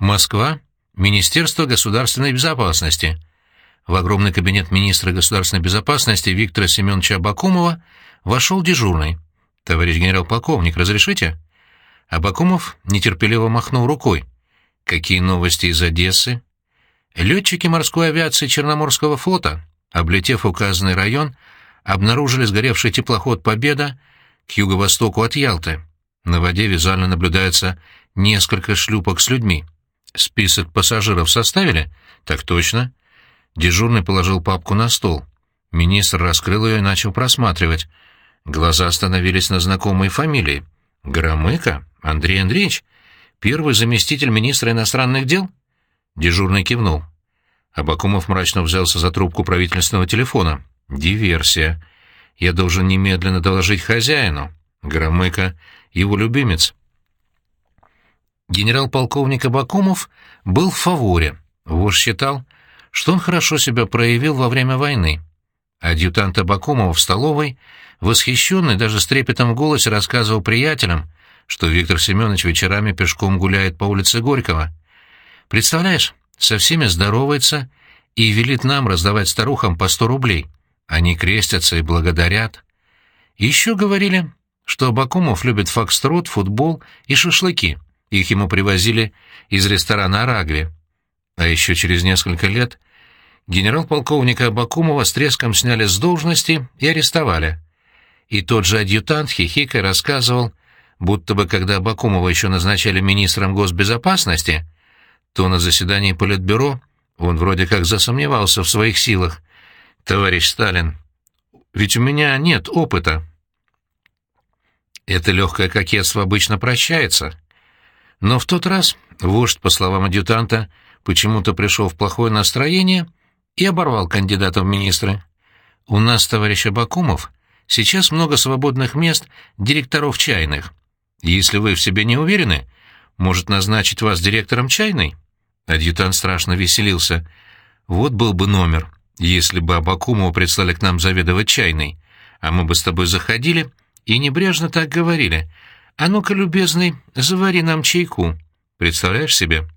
Москва. Министерство государственной безопасности. В огромный кабинет министра государственной безопасности Виктора Семеновича Абакумова вошел дежурный. «Товарищ генерал-полковник, разрешите?» Абакумов нетерпеливо махнул рукой. «Какие новости из Одессы?» Летчики морской авиации Черноморского флота, облетев указанный район, обнаружили сгоревший теплоход «Победа» к юго-востоку от Ялты. На воде визуально наблюдается несколько шлюпок с людьми. Список пассажиров составили? Так точно. Дежурный положил папку на стол. Министр раскрыл ее и начал просматривать. Глаза остановились на знакомой фамилии. Громыко? Андрей Андреевич? Первый заместитель министра иностранных дел? Дежурный кивнул. Абакумов мрачно взялся за трубку правительственного телефона. «Диверсия. Я должен немедленно доложить хозяину. Громыко, его любимец». Генерал-полковник Абакумов был в фаворе. Вождь считал, что он хорошо себя проявил во время войны. Адъютант Абакумова в столовой, восхищенный, даже с трепетом в голосе рассказывал приятелям, что Виктор Семенович вечерами пешком гуляет по улице Горького. «Представляешь, со всеми здоровается и велит нам раздавать старухам по сто рублей. Они крестятся и благодарят. Еще говорили, что Абакумов любит фокстрот, футбол и шашлыки». Их ему привозили из ресторана «Арагви». А еще через несколько лет генерал-полковника Абакумова с треском сняли с должности и арестовали. И тот же адъютант Хихика рассказывал, будто бы когда Абакумова еще назначали министром госбезопасности, то на заседании Политбюро он вроде как засомневался в своих силах. «Товарищ Сталин, ведь у меня нет опыта». Это легкое кокетство обычно прощается. Но в тот раз вождь, по словам адъютанта, почему-то пришел в плохое настроение и оборвал кандидата в министры. «У нас, товарищ Абакумов, сейчас много свободных мест директоров чайных. Если вы в себе не уверены, может назначить вас директором чайной?» Адъютант страшно веселился. «Вот был бы номер, если бы Абакумова прислали к нам заведовать чайной, а мы бы с тобой заходили и небрежно так говорили — «А ну-ка, любезный, завари нам чайку. Представляешь себе?»